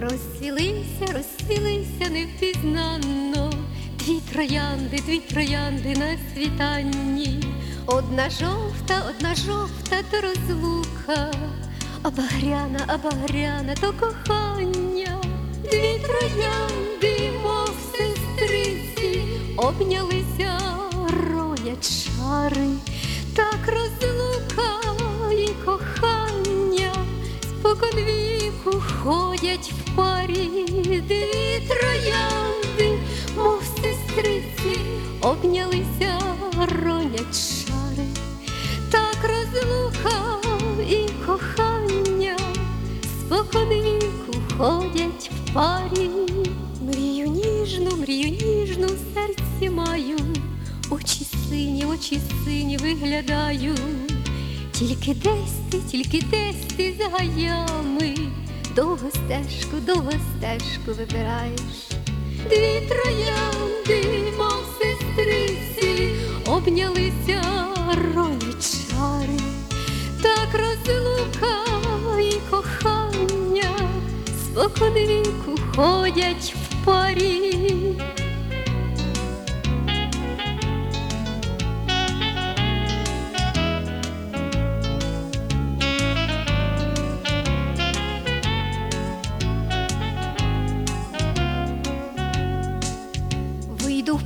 Розцвілися, розцвілися невпізнанно, дві троянди, дві троянди на світанні. Одна жовта, одна жовта то розлука, а багряна, а багряна то кохання. Дві троянди, мов сестриці, обнялися, ронять шари, так розлука ходять в парі дві троянди, мов сестриці, обнялися, ронять шари, так розлука і кохання споконвіку ходять в парі. Мрію ніжну, мрію ніжну серці маю, очі сині, очі сині виглядаю. Тільки десь ти, тільки десь ти за гаями, довго стежку, довго стежку вибираєш. Дві троянди, мов сестриці, обнялися, ролі чари, так розлука і кохання споконвіку ходять в парі.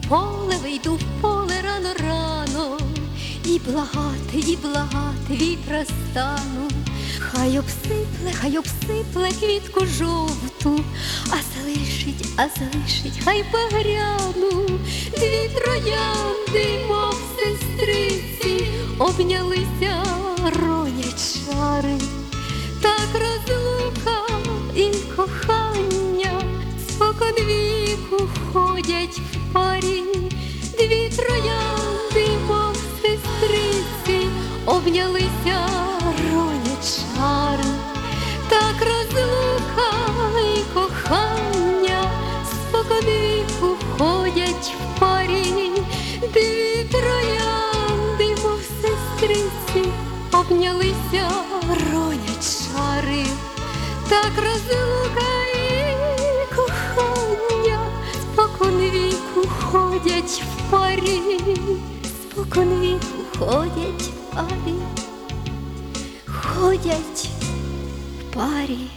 Поле, вийду в поле рано рано, і благати, і благати вітра стану. Хай обсипле, хай обсипле квітку жовту, а залишить, а залишить, хай багряну, дві троянди, мов сестриці, обнялися, ронять шари, так розлука і кохання ходять в парі, дві троянди, мов сестриці, обнялися, ронять шари, так розлука і кохання споконвіку ходять в парі, дві троянди, мов сестриці, обнялися, ронять шари, так розлука ходять в парі, споконвіку ходять в парі, ходять в парі.